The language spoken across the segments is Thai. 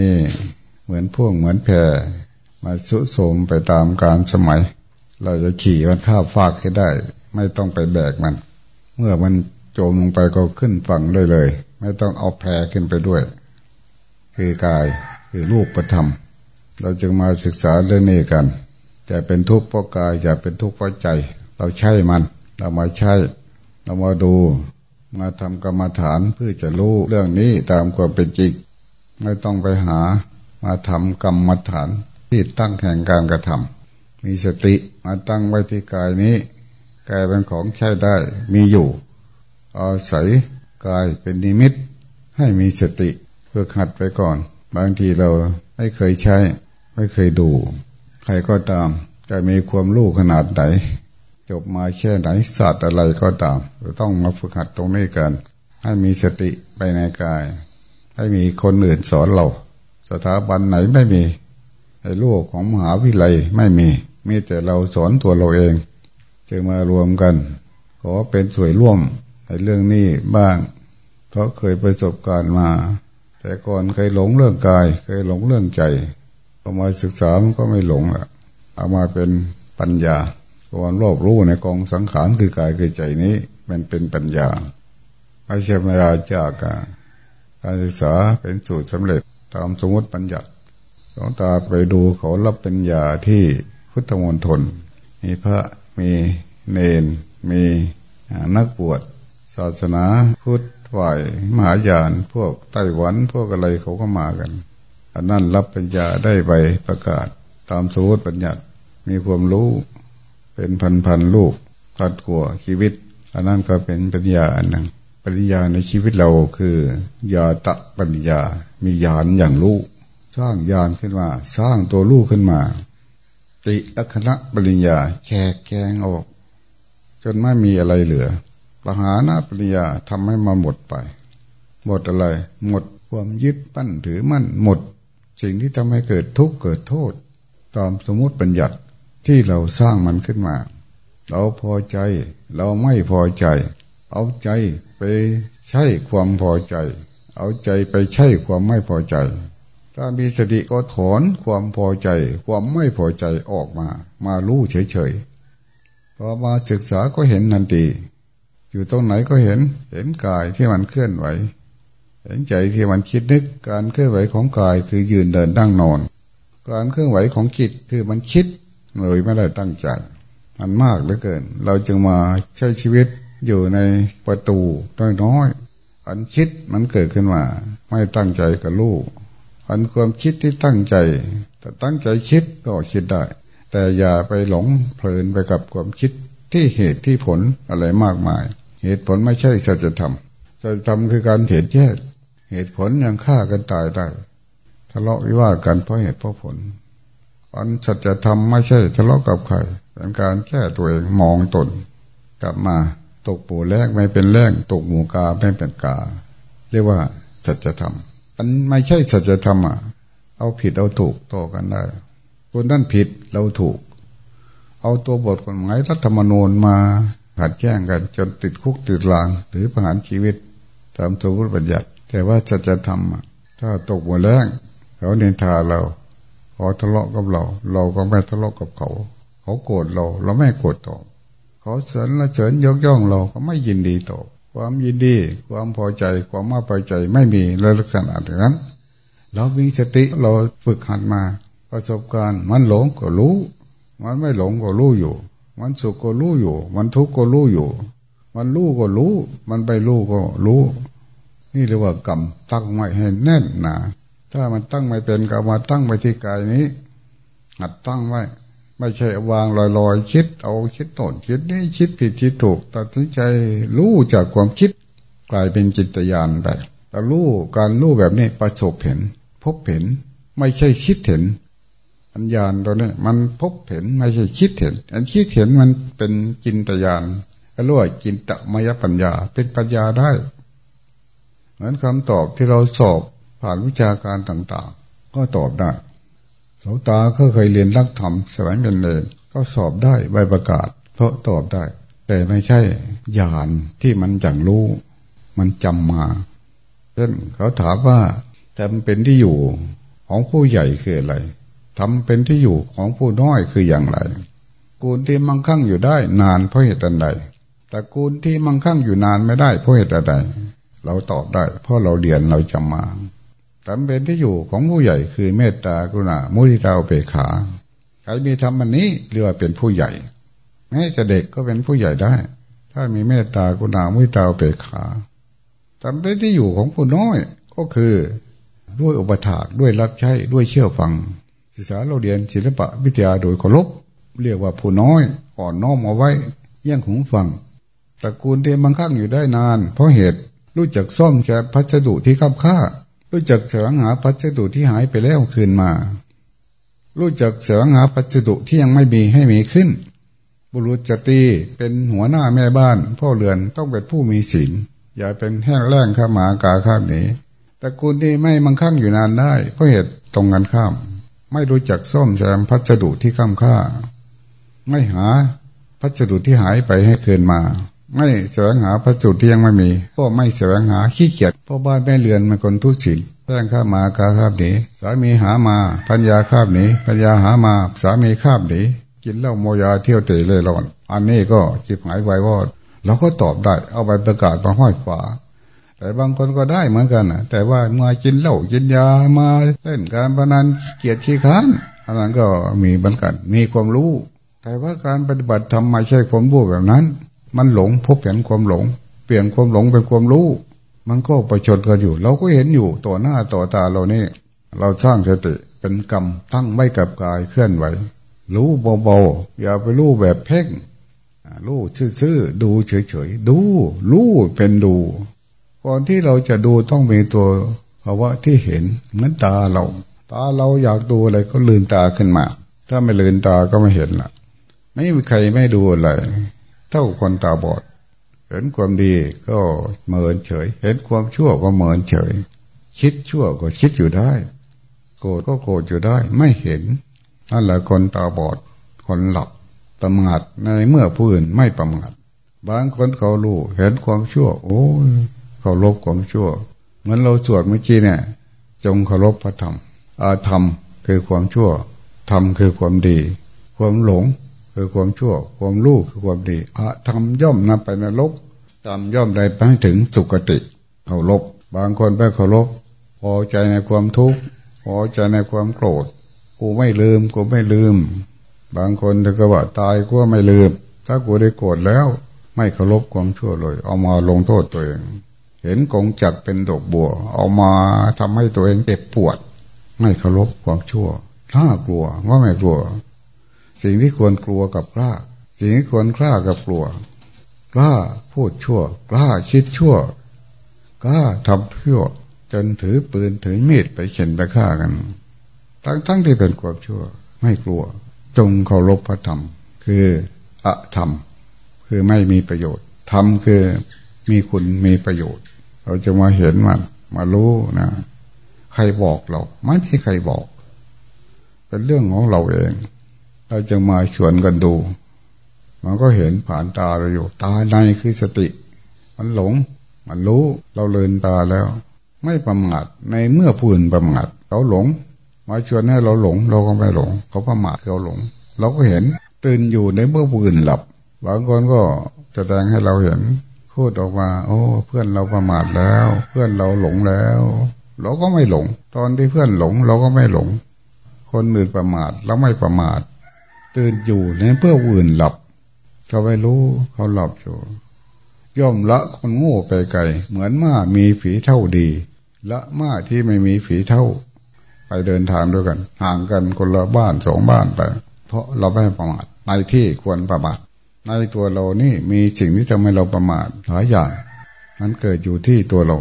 นี่เหมือนพ่วงเหมือนแพรมาสุสมไปตามการสมัย เราจะขี่มันข้าฟากให้ได้ ไม่ต้องไปแบกมัน เมื่อมันโจมลงไปก็ขึ้นฝั่งได้เลย ไม่ต้องเอาแพรขึ้นไปด้วย คือกายคือรูปประธรรม เราจึงมาศึกษาเรื่องนี้กันจะเป็นทุกข์เพราะกายจะเป็นทุกข์เพราะใจ เราใช้มัน เรามาใช้ เรามาดู มาทำกรรมฐานเพื่อจะรู้เรื่องนี้ตามความเป็นจริง ไม่ต้องไปหามาทำกรรมฐานที่ตั้งแห่งการกระทำมีสติมาตั้งไว้ที่กายนี้กายเป็นของใช้ได้มีอยู่ อาศัยกายเป็นนิมิต ให้มีสติเพื่อขัดไปก่อน บางทีเราไม่เคยใช้ ไม่เคยดู ใครก็ตามจะมีความรู้ขนาดไหน จบมาแค่ไหนศาสตร์อะไรก็ตาม ต้องมาฝึกหัดตรงนี้กัน ให้มีสติไปในกาย ให้มีคนอื่นสอนเรา สถาบันไหนไม่มีในโลกของมหาวิทยาลัยไม่มี มีแต่เราสอนตัวเราเองจึงมารวมกัน ขอเป็นส่วยร่วมในเรื่องนี้บ้าง เพราะเคยประสบการณ์มา แต่ก่อนเคยหลงเรื่องกาย เคยหลงเรื่องใจพอมาศึกษามันก็ไม่หลงละเอามาเป็นปัญญาความรอบรู้ในกองสังขารคือกายคือใจนี้ มันเป็นปัญญาไม่ใช่เวลาจากก การศึกษาเป็นสูตรสำเร็จตามสมมติปัญญาหลวงตาไปดูเขารับปัญญาที่พุทธมณฑลมีพระมีเนน มีนักบวชศาสนาพุทธฝ่ายมหายาน พวกไต้หวันพวกอะไรเขาก็มากันอันนั้นรับปัญญาได้ใบประกาศ ตามสมมติปัญญามีความรู้เป็นพันพันลูกพัดกลัวชีวิต อันนั้นก็เป็นปัญญาอันหนึ่ง ปัญญาในชีวิตเราคือยาตะปัญญามียานอย่างลูกสร้างยานขึ้นมา สร้างตัวลูกขึ้นมา ติลักษณะปริญญาแขกแกงออก จนไม่มีอะไรเหลือปหานาปริญญาทำให้มาหมดไป หมดอะไร หมดความยึดปั้นถือมั่นหมด สิ่งที่ทำให้เกิดทุกข์เกิดโทษ ตามสมมติปัญญัติที่เราสร้างมันขึ้นมา เราพอใจ เราไม่พอใจ เอาใจไปใช้ความพอใจ เอาใจไปใช้ความไม่พอใจ ถ้ามีสติก็ถอนความพอใจ ความไม่พอใจออกมา มารู้เฉยๆพอมาศึกษาก็เห็นนันทีอยู่ตรงไหนก็เห็น เห็นกายที่มันเคลื่อนไหว เห็นใจที่มันคิดนึก การเคลื่อนไหวของกายคือยืนเดินนั่งนอน การเคลื่อนไหวของจิตคือมันคิดเลยไม่ได้ตั้งใจ มันมากเหลือเกิน เราจึงมาใช้ชีวิต อยู่ในประตูน้อยๆอันคิดมันเกิดขึ้นมา ไม่ตั้งใจกับลูกอันความคิดที่ตั้งใจ แต่ตั้งใจคิดก็คิดได้ แต่อย่าไปหลงเพลินไปกับความคิดที่เหตุที่ผลอะไรมากมาย เหตุผลไม่ใช่สัจธรรมสัจธรรมคือการเห็นแยกเหตุผลยังฆ่ากันตายได้ทะเลาะวิวาทกันเพราะเหตุเพราะผล อันสัจธรรมไม่ใช่ทะเลาะกับใครเป็นการแก้ตัวเองมองตน กลับมา ตกปูแรกไม่เป็นแรงตกหมูกาไม่เป็นกา เรียกว่าสัจธรรมอันไม่ใช่สัจธรรมอะเอาผิดเอาถูกต่อกันได้คนนั้นผิดเราถูก เอาตัวบทกฎหมายรัฐธรรมนูญมาขัดแย้งกัน จนติดคุกติดลาง หรือประหารชีวิตตามสมมติบัญญัติ แต่ว่าสัจธรรมถ้าตกหมูแรงเขาเนินทาเราเขาทะเลาะกับเรา เราก็ไม่ทะเลาะกับเขา เขาโกรธเรา เราไม่โกรธตอบ ขาเสริญละเสริญยกย่องเราก็ไม่ยินดีตอความยินดี ความพอใจ ความไม่พอใจไม่มีเลยลักษณะอย่างนั้น เรามีสติเราฝึกหัดมา ประสบการณ์ มันหลงก็รู้ มันไม่หลงก็รู้อยู่ มันสุขก็รู้อยู่ มันทุกข์ก็รู้อยู่ มันรู้ก็รู้ มันไปรู้ก็รู้ นี่เรียกว่ากรรมตั้งไว้ให้แน่นหนาถ้ามันตั้งไม่เป็นก็มาตั้งไปที่กายนี้หัดตั้งไว้ ไม่ใช่วางลอยๆ คิด เอาคิดโน่นคิดนี่คิดผิดคิดถูกตัดสินใจรู้จากความคิดกลายเป็นจิตญาณไปแต่รู้การรู้แบบนี้ประสบเห็น พบเห็น ไม่ใช่คิดเห็นอัญญาณตัวนี้มันพบเห็นไม่ใช่คิดเห็น อันคิดเห็นมันเป็นจินตญาณก็รู้ว่าจินตมยปัญญา เป็นปัญญาได้เหมือนคำตอบที่เราสอบผ่านวิชาการต่าง ๆ ก็ตอบได้ หลวงตาก็เคยเรียนรักธรรมสมัยเป็นเลยก็สอบได้ใบประกาศ เพราะตอบได้ แต่ไม่ใช่ญาณที่มันจังรู้ มันจำมาเช่นเขาถามว่าทำเป็นที่อยู่ของผู้ใหญ่คืออะไรทำเป็นที่อยู่ของผู้น้อยคืออย่างไรกูลที่มั่งคั่งอยู่ได้นานเพราะเหตุใดแต่กูลที่มั่งคั่งอยู่นานไม่ได้เพราะเหตุใดเราตอบได้ เพราะเราเรียนเราจำมา ทำเป็นที่อยู่ของผู้ใหญ่คือเมตตากรุณามุทิตาเปขาใครมีทำมันนี้เรียกว่าเป็นผู้ใหญ่แม้จะเด็กก็เป็นผู้ใหญ่ได้ ถ้ามีเมตตากรุณามุทิตาเปขาทำเป็นที่อยู่ของผู้น้อยก็คือด้วยอุปถากด้วยรับใช้ด้วยเชื่อฟัง ศึกษาเราเรียนศิลปะวิทยาโดยเคารพเรียกว่าผู้น้อยอ่อนน้อมเอาไว้เยี่ยงหูฟังตระกูลที่มังคั่งอยู่ได้นาน เพราะเหตุรู้จักซ่อมแซมพัสดุที่คับค่า รู้จักเสวงหาพัสดุที่หายไปแล้วคืนมา รู้จักเสวงหาพัสดุที่ยังไม่มีให้มีขึ้น บุรุษจตีเป็นหัวหน้าแม่บ้าน พ่อเรือนต้องเป็นผู้มีศีลอย่าเป็นแห้งแล้งข้ามากาข้ามหนีตระกูลที่ไม่มั่งคั่งอยู่นานได้เพราะเหตุตรงกันข้าม ไม่รู้จักซ่อมแซมพัสดุที่ข้ามค่า ไม่หาพัสดุที่หายไปให้คืนมา ไม่แสวงหาพัสดุที่ยังไม่มีก็ไม่แสวงหาขี้เกียจเพราะบ้านแม่เรือนมันคนทุศิลแป้งข้ามากาข้าหนีสามีหามาพัญญาข้ามหนีพัญญาหามา สามีข้ามหนีกินเหล้าโมยาเที่ยวเตะเลยร้อน อันนี้ก็จิบหายไววอดเราก็ตอบได้ เอาไปประกาศมาห้อยฝาแต่บางคนก็ได้เหมือนกันนะแต่ว่ามากินเหล้ากินยามาเล่นการพนันเกียรติขี้ค้านอันนั้นก็มีเหมือนกันมีความรู้ แต่ว่าการปฏิบัติทำไม่ใช่ความรู้แบบนั้น มันหลงพบเห็นความหลง เปลี่ยนความหลงเป็นความรู้ มันก็ประชดกันอยู่ เราก็เห็นอยู่ต่อหน้าต่อตาเรานี่ เราสร้างสติเป็นกรรมตั้งไว้กับกายเคลื่อนไหว รู้เบาๆอย่าไปรู้แบบเพ่งรู้ซื่อๆดูเฉยๆดูรู้เป็นดูก่อนที่เราจะดูต้องมีตัวภาวะที่เห็นเหมือนตาเรา ตาเราอยากดูอะไรก็ลืนตาขึ้นมา ถ้าไม่ลืนตาก็ไม่เห็นละไม่มีใครไม่ดูอะไร เท่าคนตาบอด เห็นความดีก็เหมินเฉย เห็นความชั่วก็เหมินเฉย คิดชั่วก็คิดอยู่ได้ โกรธก็โกรธอยู่ได้ ไม่เห็นนั่นแหละคนตาบอด คนหลับประมาทในเมื่อผู้อื่นไม่ประมาทบางคนเขารู้เห็นความชั่ว โอ้ยเคารพความชั่ว เหมือนเราสวดเมื่อกี้เนี่ย จงเคารพพระธรรมอาธรรมคือความชั่วธรรมคือความดี ความหลง คือความชั่ว ความรู้คือความดีอาธรรมย่อมนำไปนรกธรรมย่อมได้ไปถึงสุคติเคารพบางคนไปเคารพพอใจในความทุกข์พอใจในความโกรธกูไม่ลืมกูไม่ลืม บางคนถึงกับว่าตายกูไม่ลืม ถ้ากูได้โกรธแล้ว ไม่เคารพความชั่วเลย เอามาลงโทษตัวเอง เห็นกงจักเป็นดอกบัว เอามาทำให้ตัวเองเจ็บปวด ไม่เคารพความชั่วถ้ากลัวว่าไม่กลัว สิ่งที่ควรกลัวกับกล้า สิ่งที่ควรกล้ากับกลัว กล้าพูดชั่ว กล้าคิดชั่ว กล้าทำชั่ว จนถือปืนถือมีดไปเข็นไปฆ่ากัน ทั้งทั้งที่เป็นความชั่ว ไม่กลัว จงเคารพพระธรรม คืออะธรรม คือไม่มีประโยชน์ธรรมคือมีคุณมีประโยชน์ เราจะมาเห็นมันมารู้นะใครบอกเรา ไม่มีใครบอก เป็นเรื่องของเราเอง เราจะมาชวนกันดู มันก็เห็นผ่านตาเราอยู่ตาในคือสติ มันหลง มันรู้เราเลินตาแล้ว ไม่ประมาทในเมื่อผู้อื่นประมาทเขาหลง มาชวนให้เราหลง เราก็ไม่หลง เขาประมาทเขาหลง เราก็เห็นตื่นอยู่ในเมื่อผู้อื่นหลับบางคนก็แสดงให้เราเห็นพูดออกมา โอ้ เพื่อนเราประมาทแล้ว เพื่อนเราหลงแล้ว เราก็ไม่หลง ตอนที่เพื่อนหลง เราก็ไม่หลง คนอื่นประมาทเราไม่ประมาท ตื่นอยู่ในเพื่ออื่นหลับเขาไม่รู้เขาหลับอยู่ย่อมละคนโง่ไปไกล เหมือนม้ามีฝีเท่าดี ละม้าที่ไม่มีฝีเท่า ไปเดินทางด้วยกัน ห่างกันคนละบ้านสองบ้านไป เพราะเราไม่ประมาทในที่ควรประมาทในตัวเรานี่มีสิ่งที่ทำให้เราประมาทหลายอย่างนั้นเกิดอยู่ที่ตัวเรา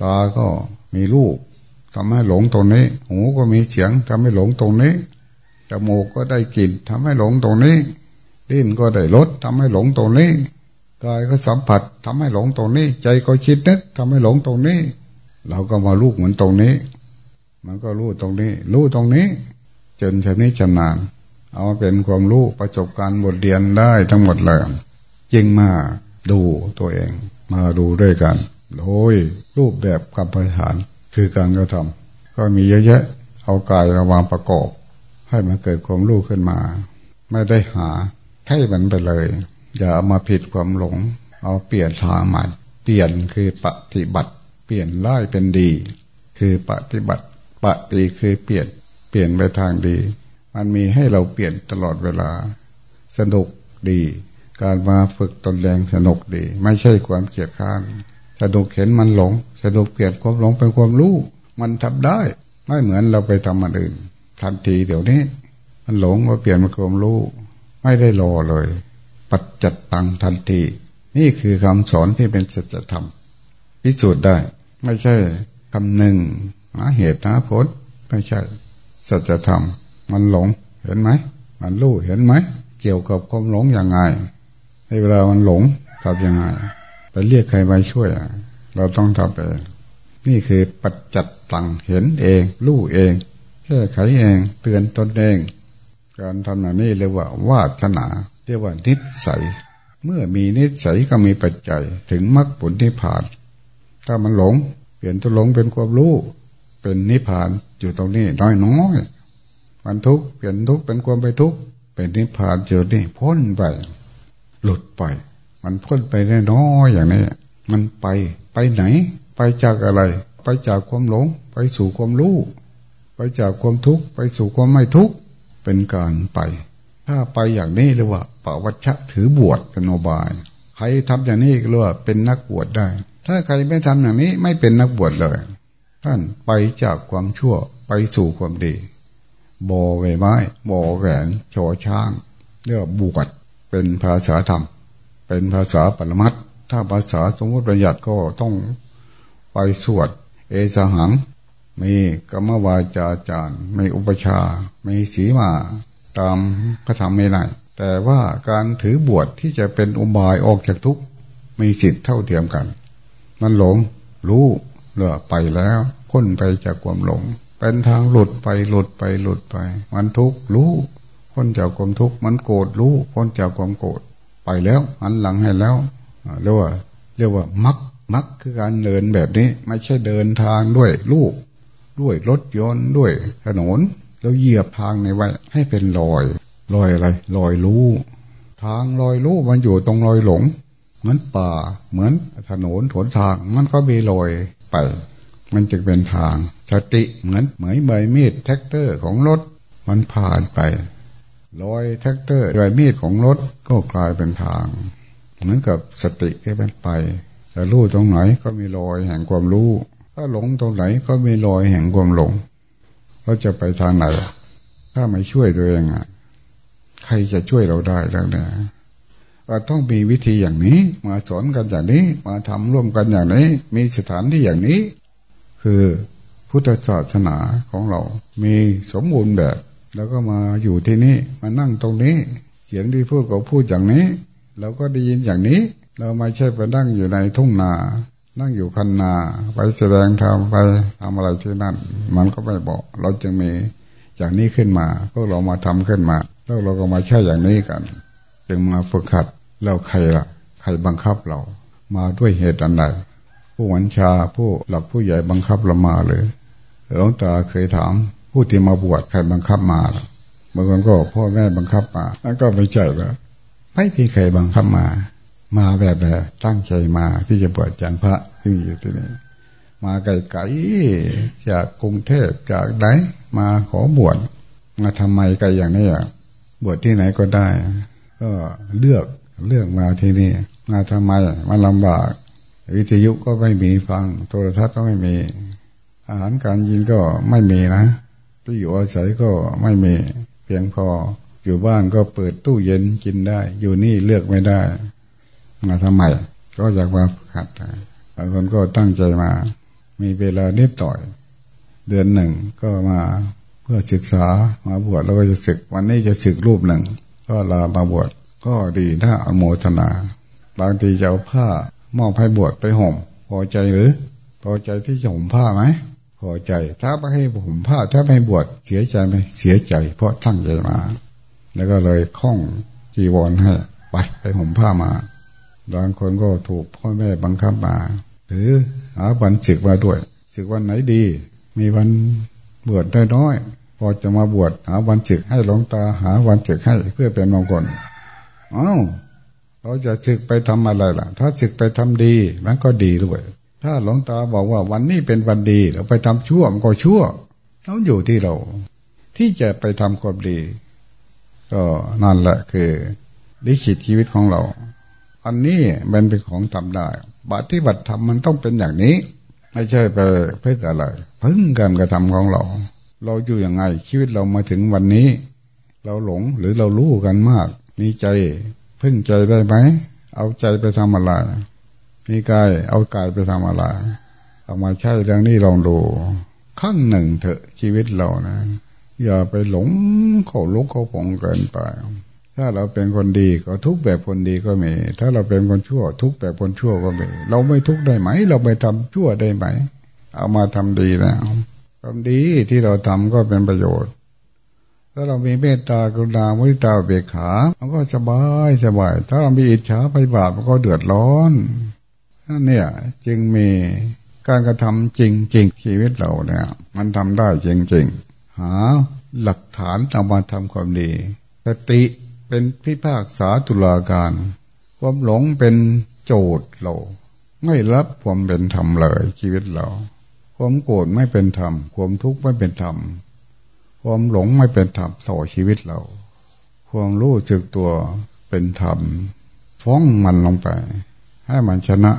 ตาก็มีรูปทำให้หลงตรงนี้ หูก็มีเสียงทำให้หลงตรงนี้ จมูกก็ได้กลิ่นทำให้หลงตรงนี้ลิ้นก็ได้รสทำให้หลงตรงนี้กายก็สัมผัสทำให้หลงตรงนี้ ใจก็คิดนึกทำให้หลงตรงนี้ เราก็มาลูกเหมือนตรงนี้ มันก็รู้ตรงนี้ รู้ตรงนี้ จนชนิดชำนาญเอาเป็นความรู้ประสบการณ์บทเรียนได้ทั้งหมดเลยจึงมาดูตัวเอง มาดูด้วยกัน โดยรูปแบบกรรมฐานคือการกระทำก็มีเยอะแยะเอากายระวางประกอบ ให้มันเกิดความรู้ขึ้นมา ไม่ได้หาให้มันไปเลย อย่าเอามาผิดความหลง เอาเปลี่ยนทางใหม่เปลี่ยนคือปฏิบัติ เปลี่ยนร้ายเป็นดี คือปฏิบัติปฏิคือเปลี่ยนเปลี่ยนไปทางดี มันมีให้เราเปลี่ยนตลอดเวลา สนุกดี การมาฝึกตนแรงสนุกดี ไม่ใช่ความเกียดข้านสนุกเห็นมันหลงสนุกเปลี่ยนความหลงเป็นความรู้ มันทำได้ ไม่เหมือนเราไปทำมันอื่น ทันทีเดี๋ยวนี้ มันหลงก็เปลี่ยนเป็นความรู้ ไม่ได้รอเลย ปัจจัดตังทันที นี่คือคำสอนที่เป็นสัจธรรมพิสูจน์ได้ ไม่ใช่คำหนึ่งหาเหตุหาผลไม่ใช่สัจธรรม มันหลงเห็นไหม มันรู้เห็นไหม เกี่ยวกับความหลงอย่างไงในเวลามันหลงทำยังไงไปเรียกใครมาช่วยเราต้องทำเองนี่คือปัจจัดตังเห็นเอง รู้เอง ก้ไขเองเตือนตนเอง การทำอย่างนี้เรียกว่าวาสนาเรียกว่านิสัย เมื่อมีนิสัยก็มีปัจจัยถึงมรรคผลที่ผ่าน ถ้ามันหลง เปลี่ยนตัวหลงเป็นความรู้ เป็นนิพพานอยู่ตรงนี้น้อยน้อยมันทุกเปลี่ยนทุกเป็นความไปทุกเป็นนิพพานอยู่นี่พ้นไปหลุดไป มันพ้นไปได้น้อยอย่างนี้มันไปไปไหน ไปจากอะไร ไปจากความหลง ไปสู่ความรู้ จากความทุกข์ไปสู่ความไม่ทุกข์เป็นการไป ถ้าไปอย่างนี้เรียกว่าปวัชชะถือบวชเป็นโนบาย ใครทำอย่างนี้เรียกว่าเป็นนักบวชได้ ถ้าใครไม่ทำอย่างนี้ไม่เป็นนักบวชเลย ท่านไปจากความชั่วไปสู่ความดีบอใบไม้บอแหวนโชช้างเรียกว่าบวชเป็นภาษาธรรม เป็นภาษาปรมัตถ้าภาษาสมมติประหยัดก็ต้องไปสวด เอสหัง มีกรรมวาจาจารย์มีอุปชา มีสีมาตามพระธรรมไม่ได้แต่ว่าการถือบวชที่จะเป็นอุบายออกจากทุกข์มีสิทธิ์เท่าเทียมกัน มันหลงรู้เลือไปแล้วพ้นไปจากความหลง เป็นทางหลุดไปหลุดไปหลุดไป มันทุกข์รู้พ้นจากความทุกข์มันโกรธรู้พ้นจากความโกรธไปแล้วหันหลังให้แล้วเรียกว่าเรียกว่ามักมักคือการเดินแบบนี้ ไม่ใช่เดินทางด้วยลูก ด้วยรถยนต์ด้วยถนนแล้วเหยียบทางในไว้ให้เป็นรอยรอยอะไรรอยรู้ทางรอยรู้มันอยู่ตรงรอยหลง เหมือนป่า เหมือนถนนถนทางมันก็มีรอยไป มันจึงเป็นทางสติเหมือนเหมือนใบมีดแทรกเตอร์ของรถมันผ่านไปรอยแทรกเตอร์รอยมีดของรถก็กลายเป็นทาง เหมือนกับสติที่เป็นไปจะรู้ตรงไหนก็มีรอยแห่งความรู้ ถ้าหลงตรงไหนก็มีรอยแห่งความหลงเราจะไปทางไหน ถ้าไม่ช่วยตัวเองอะ ใครจะช่วยเราได้แล้วเนี่ยเราต้องมีวิธีอย่างนี้ มาสอนกันอย่างนี้ มาทำร่วมกันอย่างนี้ มีสถานที่อย่างนี้ คือพุทธศาสนาของเรา มีสมบูรณ์แบบ แล้วก็มาอยู่ที่นี่ มานั่งตรงนี้ เสียงที่พูดก็พูดอย่างนี้ เราก็ได้ยินอย่างนี้ เราไม่ใช่ไปนั่งอยู่ในทุ่งนา นั่งอยู่คันนาไปแสดงธรรมไปทำอะไรที่นั่น มันก็ไม่บอก เราจึงมีอย่างนี้ขึ้นมาพวกเรามาทำขึ้นมา แล้วเราก็มาใช้อย่างนี้กัน จึงมาฝึกขัดแล้วใครล่ะ ใครบังคับเรา มาด้วยเหตุอันใดผู้วัญชาผู้หลักผู้ใหญ่บังคับเรามาเลยหลวงตาเคยถาม ผู้ที่มาบวชใครบังคับมาบางคนก็พ่อแม่บังคับมานั่นก็ไม่ใช่แล้วไม่มีใครบังคับมา มาแบบแบบตั้งใจมาที่จะบวชจางพระที่อยู่ที่นี่มาไกลๆจากกรุงเทพจากไหนมาขอบวชมาทำไมไกลอย่างนี้อะบวชที่ไหนก็ได้ ก็เลือกเลือกมาที่นี่ มาทำไมมาลำบาก วิทยุก็ไม่มีฟัง โทรทัศน์ก็ไม่มี อาหารการกินก็ไม่มีนะที่อยู่อาศัยก็ไม่มี เพียงพออยู่บ้านก็เปิดตู้เย็นกินได้ อยู่นี่เลือกไม่ได้ มาทำไมก็อยากมาขัดบางคนก็ตั้งใจมา มีเวลานิดต่อย เดือนหนึ่งก็มาเพื่อศึกษามาบวชแล้วก็จะศึก วันนี้จะศึกรูปหนึ่ง ก็ลามาบวชก็ดีถ้าอโมทนา บางทีจะเอาผ้ามอบให้บวชไปห่ม พอใจหรือ พอใจที่จะห่มผ้าไหมพอใจ ถ้าไม่ให้ห่มผ้า ถ้าไม่บวชเสียใจไหมเสียใจ เพราะตั้งใจมา แล้วก็เลยคล้องจีวรให้ไปไปห่มผ้ามา บางคนก็ถูกพ่อแม่บังคับมา หรือหาบันจึกมาด้วยศึกวันไหนดี มีวันบวชได้น้อย พอจะมาบวชหาวันศึกให้หลวงตาหาวันศึกให้เพื่อเป็นมงคลอ้าวเราจะศึกไปทำอะไรล่ะ ถ้าศึกไปทำดีมันก็ดีด้วย ถ้าหลวงตาบอกว่าวันนี้เป็นวันดีเราไปทำชั่วมันก็ชั่วต้องอยู่ที่เรา ที่จะไปทำความดี ก็นั่นแหละคือลิขิตชีวิตของเรา อันนี้มันเป็นของทำได้ปฏิบัติธรรมมันต้องเป็นอย่างนี้ ไม่ใช่ไปเพื่ออะไรพึ่งการกระทำของเรา เราอยู่ยังไง ชีวิตเรามาถึงวันนี้ เราหลงหรือเรารู้กันมาก มีใจพึ่งใจได้ไหมเอาใจไปทำอะไรมีกายเอากายไปทำอะไรเอามาใช้เรื่องนี้ลองดูขั้งหนึ่งเถอะชีวิตเรานะ อย่าไปหลงเขาลุกเขาผงเกินไป ถ้าเราเป็นคนดีก็ทุกแบบคนดีก็มี ถ้าเราเป็นคนชั่ว ทุกแบบคนชั่วก็มี เราไม่ทุกได้ไหม เราไปทำชั่วได้ไหม เอามาทำดีแล้วทำดีที่เราทำก็เป็นประโยชน์ ถ้าเรามีเมตตากรุณามุทิตาเบียขามันก็สบายสบาย ถ้าเรามีอิจฉาไปบาปมันก็เดือดร้อนนั่นเนี่ยจึงมีการกระทำจริงจริงชีวิตเราเนี่ย มันทำได้จริงจริงหาหลักฐานเอามาทำความดีสติ เป็นพิพากษาตุลาการ ความหลงเป็นโจทย์เรา ไม่รับความเป็นธรรมเลยชีวิตเรา ความโกรธไม่เป็นธรรม ความทุกข์ไม่เป็นธรรม ความหลงไม่เป็นธรรมต่อชีวิตเรา ความรู้จึกตัวเป็นธรรม ฟ้องมันลงไป ให้มันชนะ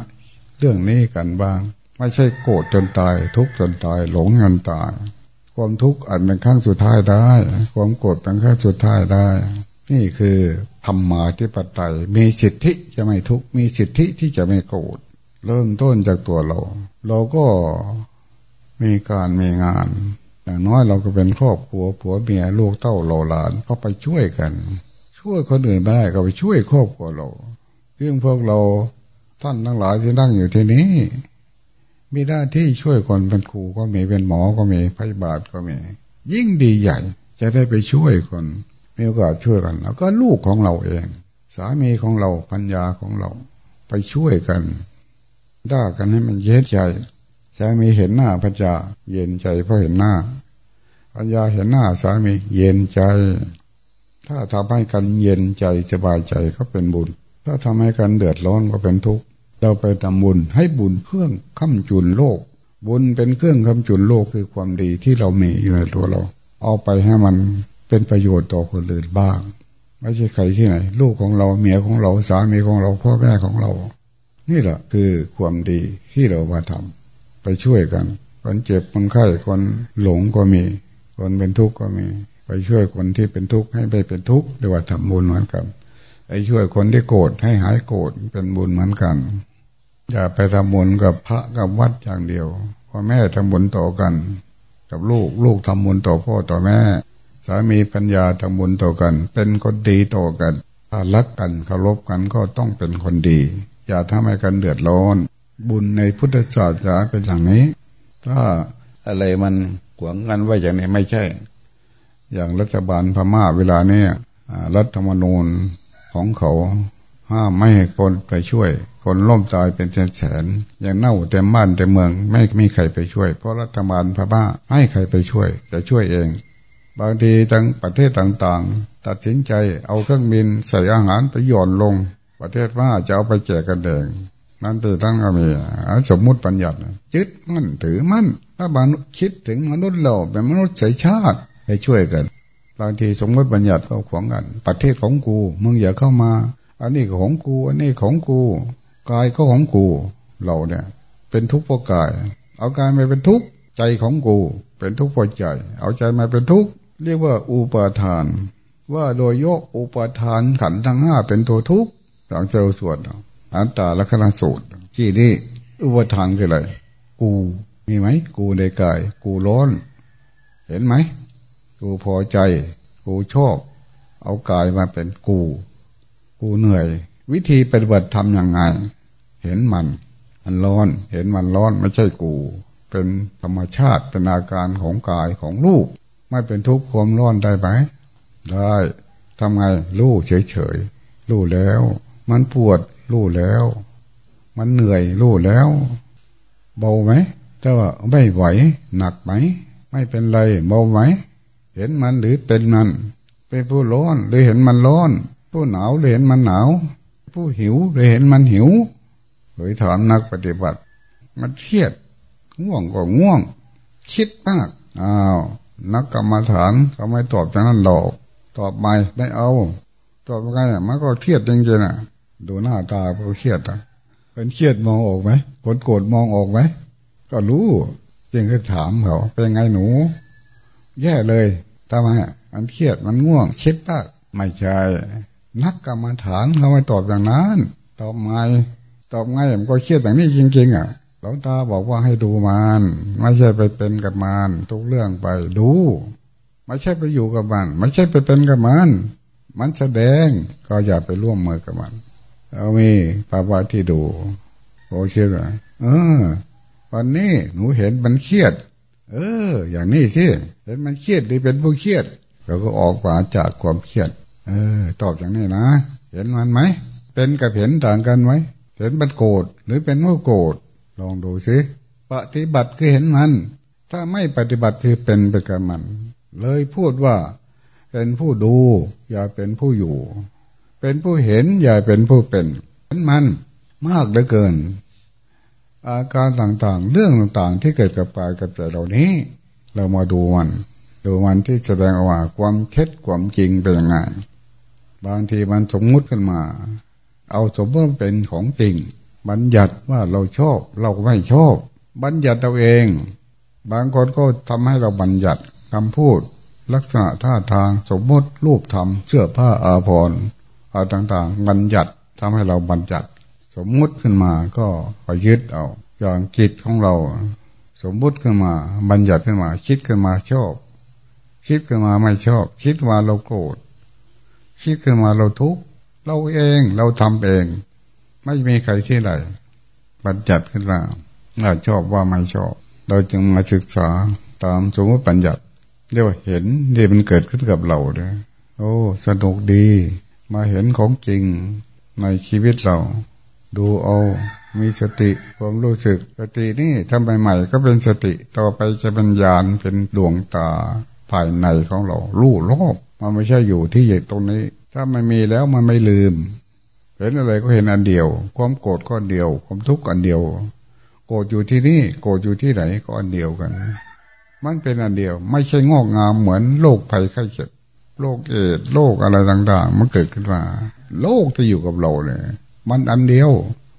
เรื่องนี้กันบ้าง ไม่ใช่โกรธจนตาย ทุกข์จนตาย หลงจนตาย ความทุกข์อาจเป็นขั้งสุดท้ายได้ ความโกรธเป็นขั้งสุดท้ายได้ นี่คือธรรมาที่ปไตยมีสิทธิจะไม่ทุกข์มีสิทธิที่จะไม่โกรธเริ่มต้นจากตัวเรา เราก็มีการมีงาน อย่างน้อยเราก็เป็นครอบครัวผัวเมียลูกเต้าโลหลานก็ไปช่วยกัน ช่วยคนอื่นไม่ได้ก็ไปช่วยครอบครัวเราเรื่องพวกเราท่านทั้งหลายที่นั่งอยู่ที่นี้ มีหน้าที่ช่วยคนเป็นครูก็มีเป็นหมอก็มีพยาบาลก็มี ยิ่งดีใหญ่ จะได้ไปช่วยคน มีโอกาสช่วยกันแล้วก็ลูกของเราเอง สามีของเราพัญญาของเรา ไปช่วยกันด่ากันให้มันเย็นใจสามีเห็นหน้าพระเจ้าเย็นใจเพราะเห็นหน้าปัญญาเห็นหน้าสามีเย็นใจ ถ้าทำให้กันเย็นใจสบายใจก็เป็นบุญ ถ้าทำให้กันเดือดร้อนก็เป็นทุกข์เราไปทำบุญให้บุญเครื่องค้ำจุนโลก บุญเป็นเครื่องค้ำจุนโลกคือความดีที่เรามีอยู่ในตัวเรา เอาไปให้มัน เป็นประโยชน์ต่อคนอื่นบ้าง ไม่ใช่ใครที่ไหน ลูกของเราเมียของเราสามีของเราพ่อแม่ของเรา นี่แหละคือความดีที่เรามาทำไปช่วยกันคนเจ็บคนไข้คนหลงก็มี คนเป็นทุกข์ก็มี ไปช่วยคนที่เป็นทุกข์ให้ไปเป็นทุกข์เรียกว่าทำบุญเหมือนกันไปช่วยคนที่โกรธให้หายโกรธเป็นบุญเหมือนกันอย่าไปทำบุญกับพระกับวัดอย่างเดียวพ่อแม่ทำบุญต่อกัน กับลูกลูกทำบุญต่อพ่อต่อแม่ สามีปัญญาทำบุญต่อกัน เป็นคนดีต่อกันถ้ารักกันเคารพกันก็ต้องเป็นคนดี อย่าทำให้กันเดือดร้อน บุญในพุทธศาสนาเป็นอย่างนี้ ถ้าอะไรมันขวางกันไว้อย่างนี้ไม่ใช่ อย่างรัฐบาลพม่าเวลานี้รัฐธรรมนูญของเขาห้ามไม่ให้คนไปช่วย คนล่มตายเป็นแสนๆอย่างเน่าเต็มบ้านเต็มเมือง ไม่มีใครไปช่วย เพราะรัฐบาลพม่าให้ใครไปช่วย จะช่วยเอง บางทีทั้งประเทศต่างๆ ตัดสินใจเอาเครื่องบินใส่อาหารไปหย่อนลง ประเทศว่าจะเอาไปแจกกันเองนั่นตีตั้งก็มีสมมุติปัญญัติยึดมั่นถือมั่นถ้าบางคิดถึงมนุษย์เราเป็นมนุษย์สายชาติให้ช่วยกันบางทีสมมติบัญญัติก็ขวางกัน ประเทศของกูมึงอย่าเข้ามา อันนี้ของกู อันนี้ของกูกายก็ของกู เราเนี่ย เป็นทุกข์เพราะกาย เอากายมาเป็นทุกข์ใจของกู เป็นทุกข์เพราะใจ เอาใจมาเป็นทุกข์ เรียกว่าอุปาทาน ว่าโดยยกอุปาทานขันทั้งห้าเป็นตัวทุกข์หลังเจ้าสวดอันตาลักษณะสูตรที่นี่อุปทานคืออะไร กูมีไหม กูในกาย กูร้อน เห็นไหม กูพอใจ กูชอบ เอากายมาเป็นกู กูเหนื่อย วิธีปฏิบัติทำยังไง เห็นมัน มันร้อน เห็นมันร้อนไม่ใช่กู เป็นธรรมชาติเป็นอาการของกายของลูก ไม่เป็นทุกข์ความร้อนได้ไหมได้ทำไงรู้เฉยๆรู้แล้ว มันปวดรู้แล้ว มันเหนื่อยรู้แล้ว เบาไหมแต่ว่าไม่ไหวหนักไหม ไม่เป็นไรเบาไหม เห็นมันหรือเป็นมันเป็นผู้ร้อนหรือเห็นมันร้อน ผู้หนาวหรือเห็นมันหนาว ผู้หิวหรือเห็นมันหิวหรือถามนักปฏิบัติ มันเครียดง่วงก็ง่วง คิดมากอ้าว นักกรรมฐานเขาไม่ตอบจากนั้นหรอก ตอบไม่ไม่เอา ตอบไงมันก็เครียดจริงๆน่ะดูหน้าตาเขาเครียดอะเป็นเครียดมองออกไหมคนโกรธมองออกไหมก็รู้จึงก็ถามเขาเป็นไงหนู แย่เลยทำไมมันเครียดมันง่วงคิดมาไม่ใช่นักกรรมฐานเขาไม่ตอบอย่างนั้น ตอบไม่ตอบไงมันก็เครียดอย่างนี้จริงๆอะ หลวงตาบอกว่าให้ดูมันไม่ใช่ไปเป็นกับมันทุกเรื่องไปดู ไม่ใช่ไปอยู่กับมันไม่ใช่ไปเป็นกับมันมันแสดงก็อย่าไปร่วมมือกับมันเอามีภาวะที่ดูโอเคไหมเออวันนี้หนูเห็นมันเครียด เออ อย่างนี้สิเห็นมันเครียดหรือเป็นผู้เครียดเราก็ออกมาจากความเครียด เออ ตอบอย่างนี้นะ เห็นมันไหม เป็นกับเห็นต่างกันไหม เห็นมันโกรธหรือเป็นผู้โกรธ ลองดูสิปฏิบัติคือเห็นมัน ถ้าไม่ปฏิบัติคือเป็นไปกับมัน เลยพูดว่า เป็นผู้ดู อย่าเป็นผู้อยู่ เป็นผู้เห็น อย่าเป็นผู้เป็นเห็นมันมากเหลือเกิน อาการต่างๆ เรื่องต่างๆ ที่เกิดกับกายกับใจเหล่านี้ เรามาดูมัน ดูมันที่แสดงออกมาความเท็จความจริงเป็นยังไงบางทีมันสมมุติขึ้นมา เอาสมมติเป็นของจริง บัญญัติว่าเราชอบเราไม่ชอบ บัญญัติเราเอง บางคนก็ทำให้เราบัญญัติคำพูด ลักษณะท่าทางสมมติรูปธรรมเสื้อผ้าอาภรณ์อะไรต่างๆ บัญญัติทำให้เราบัญญัติ สมมุติขึ้นมาก็ไปยึดเอาอย่างจิตของเรา สมมุติขึ้นมา บัญญัติขึ้นมา คิดขึ้นมาชอบ คิดขึ้นมาไม่ชอบ คิดว่าเราโกรธคิดขึ้นมาเราทุกข์เราเองเราทำเอง ไม่มีใครที่ไหนบัญญัติขึ้นมาว่าชอบว่าไม่ชอบ เราจึงมาศึกษาตามสมมติปัญญัติเรียกว่าเห็นที่มันเกิดขึ้นกับเราเลยโอ้ สนุกดี มาเห็นของจริงในชีวิตเรา ดูเอา มีสติความรู้สึกสตินี่ทำใหม่ๆก็เป็นสติต่อไปจะเป็นญาณเป็นดวงตาภายในของเรา รู้โลกมันไม่ใช่อยู่ที่ใหญ่ตรงนี้ ถ้ามันมีแล้วมันไม่ลืม เห็นอะไรก็เห็นอันเดียว ความโกรธก็อันเดียว ความทุกข์อันเดียว โกรธอยู่ที่นี่ โกรธอยู่ที่ไหนก็อันเดียวกัน มันเป็นอันเดียว ไม่ใช่งอกงามเหมือนโรคภัยไข้เจ็บโรคเอดโรคอะไรต่างๆ มันเกิดขึ้นมาโรคที่อยู่กับเราเลยมันอันเดียว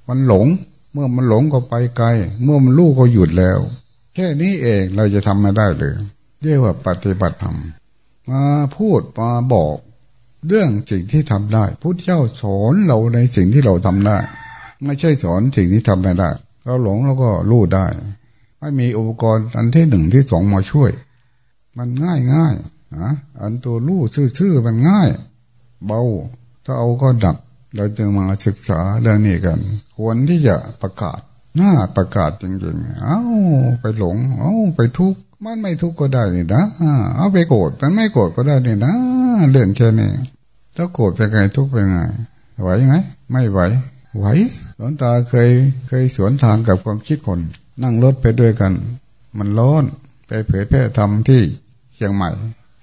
มันหลง เมื่อมันหลงก็ไปไกล เมื่อมันรู้ก็หยุดแล้ว แค่นี้เองเราจะทำมาได้เลยเรียกว่าปฏิบัติธรรมมาพูดมาบอก เรื่องสิ่งที่ทำได้พุทธเจ้าสอนเราในสิ่งที่เราทำได้ ไม่ใช่สอนสิ่งที่ทำไม่ได้ เราหลงเราก็รู้ได้ ไม่มีอุปกรณ์อันที่หนึ่งที่สองมาช่วย มันง่ายง่ายนะอันตัวรู้ชื่อๆมันง่าย เบา ถ้าเอาก็ดับ เราจึงมาศึกษาเรื่องนี้กัน ควรที่จะประกาศหน้าประกาศจริงๆ เอาไปหลง เอาไปทุกข์ มันไม่ทุกข์ก็ได้นี่นะเอาไปโกรธมันไม่โกรธก็ได้นี่นะเรื่องแค่นี้ถ้าโกรธเป็นไงทุกข์เป็นไงไหวไหมไม่ไหว ไหวหลวงตาเคยเคยสวนทางกับความคิดคน นั่งรถไปด้วยกัน มันร้อนไปเผยแพร่ธรรมที่เชียงใหม่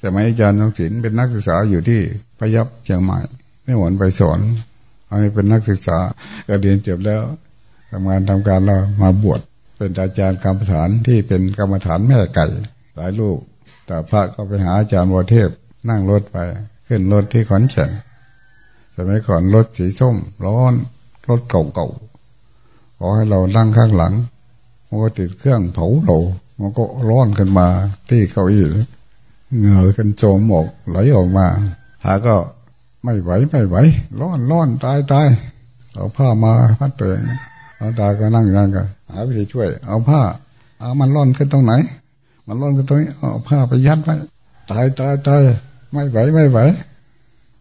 สมัยอาจารย์ทองศิลป์เป็นนักศึกษาอยู่ที่พยับเชียงใหม่ไม่หวนไปสอนอันนี้เป็นนักศึกษาก็เรียนจบแล้วทำงานทำการเรามาบวช เป็นอาจารย์กรรมฐานที่เป็นกรรมฐานแม่ไก่ หลายลูก แต่พระก็ไปหาอาจารย์วเทพนั่งรถไป ขึ้นรถที่ขอนแก่นสมัยก่อนรถสีส้ม ร้อนรถเก่าๆขอให้เรานั่งข้างหลังมันก็ติดเครื่องเผาเรามันก็ร้อนขึ้นมาที่เก้าอี้เหงื่อกันโจมหมกไหลออกมาหาก็ไม่ไหวไม่ไหวร้อนร้อนตายตายเอาผ้ามาพัดตัวเอง เอาตาก็นั่งนั่งกันหาวิธีช่วย เอาผ้า เอามันร้อนขึ้นตรงไหน มันร้อนขึ้นตรงนี้เอาผ้าไปยัดไว้ตายตายตายไม่ไหวไม่ไหว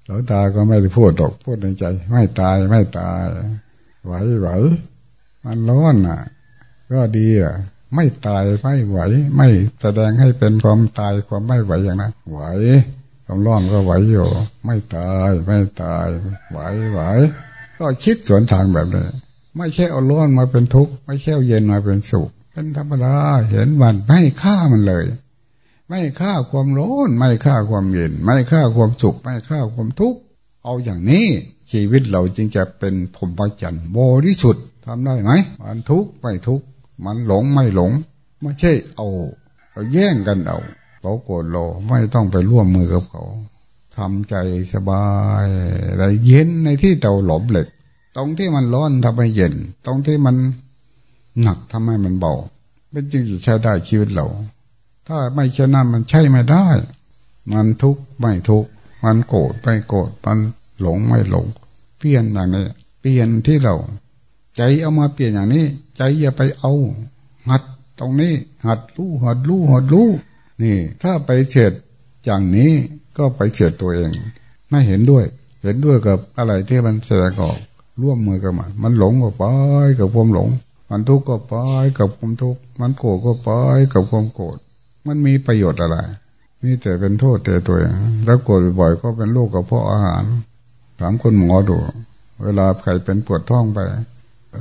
หลวงตาก็ไม่ได้พูดตกพูดในใจ ไม่ตายไม่ตาย ไหวไหวมันร้อนอะ ก็ดีอะ ไม่ตายไม่ไหว ไม่แสดงให้เป็นความตายความไม่ไหวอย่างนั้นไหวความร้อนก็ไหวอยู่ ไม่ตายไม่ตายไหวไหวก็คิดสวนทางแบบนี้ ไม่ใช่เอาร้อนมาเป็นทุกข์ไม่ใช่เอาเย็นมาเป็นสุขเป็นธรรมดาเห็นวันไม่ฆ่ามันเลย ไม่ฆ่าความร้อนไม่ฆ่าความเย็น ไม่ฆ่าความสุขไม่ฆ่าความทุกข์เอาอย่างนี้ชีวิตเราจึงจะเป็นพรหมจรรย์บริสุทธิ์ทำได้ไหมมันทุกข์ไม่ทุกข์มันหลงไม่หลง ไม่ใช่เอาเราแย่งกันเอาเขาโกรธเราไม่ต้องไปร่วมมือกับเขาทำใจสบายแลเย็นในที่เตาหลอมเหล็ก ตรงที่มันร้อนทำให้เย็น ตรงที่มันหนักทำให้มันเบาเป็นจริงจะใช้ได้ชีวิตเรา ถ้าไม่เช่นนั้นมันใช่ไม่ได้ มันทุกข์ไม่ทุกข์มันโกรธไม่โกรธมันหลงไม่หลง เปลี่ยนอย่างนี้เปลี่ยนที่เรา ใจเอามาเปลี่ยนอย่างนี้ ใจอย่าไปเอา หัดตรงนี้ หัดรู้หัดรู้หัดรู้นี่ ถ้าไปเฉดอย่างนี้ก็ไปเฉดตัวเอง ไม่เห็นด้วย เห็นด้วยกับอะไรที่มันแสดงออก ร่วมมือกันมามันหลงก็ไปกับความหลง มันทุกข์ก็ไปกับความทุกข์ มันโกรธก็ไปกับความโกรธ มันมีประโยชน์อะไร นี่แต่เป็นโทษแต่ตัวเองแล้วโกรธบ่อยก็เป็นโรคกับเพราะอาหาร ถามคนหมอดู เวลาใครเป็นปวดท้องไป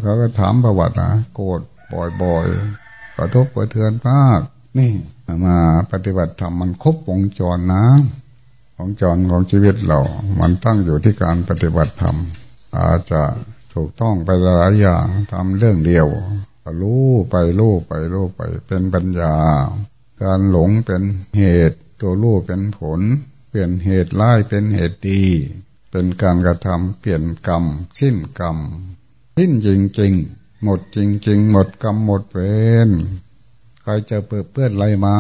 เขาก็ถามประวัตินะโกรธบ่อยๆ กระทบกระเทือนมาก นี่มาปฏิบัติธรรมมันครบวงจรนะวงจรของชีวิตเรา มันตั้งอยู่ที่การปฏิบัติธรรม อาจจะถูกต้องไปหลายอย่างทำเรื่องเดียวรู้ไปรู้ไปรู้ไป เป็นปัญญา การหลงเป็นเหตุ ตัวรู้เป็นผล เปลี่ยนเหตุร้ายเป็นเหตุดี เป็นการกระทำเปลี่ยนกรรม สิ้นกรรม สิ้นจริงๆ หมดจริง ๆ หมดกรรมหมดเวรใครจะเปื้อเปื้อนอะไรมา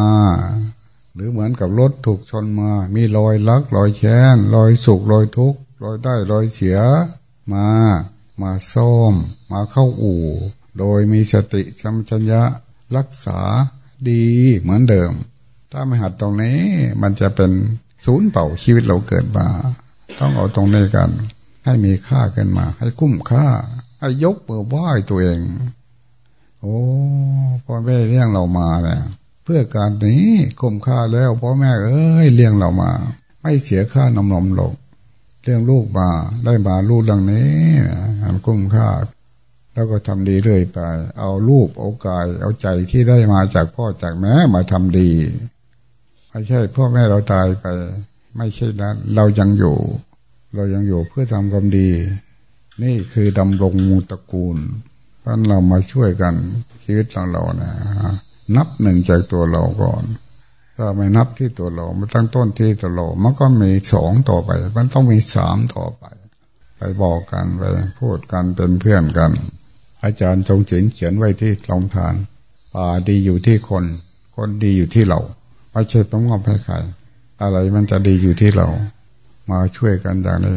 หรือเหมือนกับรถถูกชนมา มีรอยลักรอยแค้นรอยสุกรอยทุกข์รอยได้รอยเสีย มา มาซ่อมมาเข้าอู่ โดยมีสติสัมชัญญะรักษาดีเหมือนเดิม ถ้าไม่หัดตรงนี้ มันจะเป็นศูนย์เป่าชีวิตเราเกิดมา ต้องเอาตรงนี้กัน ให้มีค่าขึ้นมา ให้คุ้มค่า ให้ยกมือไหว้ตัวเอง โอ้พ่อแม่เลี้ยงเรามาเนี่ยเพื่อการนี้คุ้มค่าแล้วพ่อแม่เอ้ยเลี้ยงเรามา ไม่เสียค่านมนมหลก เลี้ยงลูกมาได้มาลูกดังนี้มันคุ้มค่าแล้วก็ทำดีเรื่อยไป เอาลูกเอากาย เอาใจที่ได้มาจากพ่อจากแม่มาทำดีไม่ใช่พ่อแม่เราตายไป ไม่ใช่นั้นเรายังอยู่ เรายังอยู่เพื่อทำความดี นี่คือดำรงมูตระกูลเพราะเรามาช่วยกันชีวิตของเรานะนับหนึ่งจากตัวเราก่อน ถ้าไม่นับที่ตัวเราไม่ตั้งต้นที่ตัวเรา มันก็มีสองต่อไป มันต้องมีสามต่อไป ไปบอกกันไปพูดกันเป็นเพื่อนกัน อาจารย์ทรงเขียนเขียนไว้ที่ลองทานป่าดีอยู่ที่คน คนดีอยู่ที่เราไม่ใช่ต้องมอบให้ใครอะไรมันจะดีอยู่ที่เรา มาช่วยกันอย่างนี้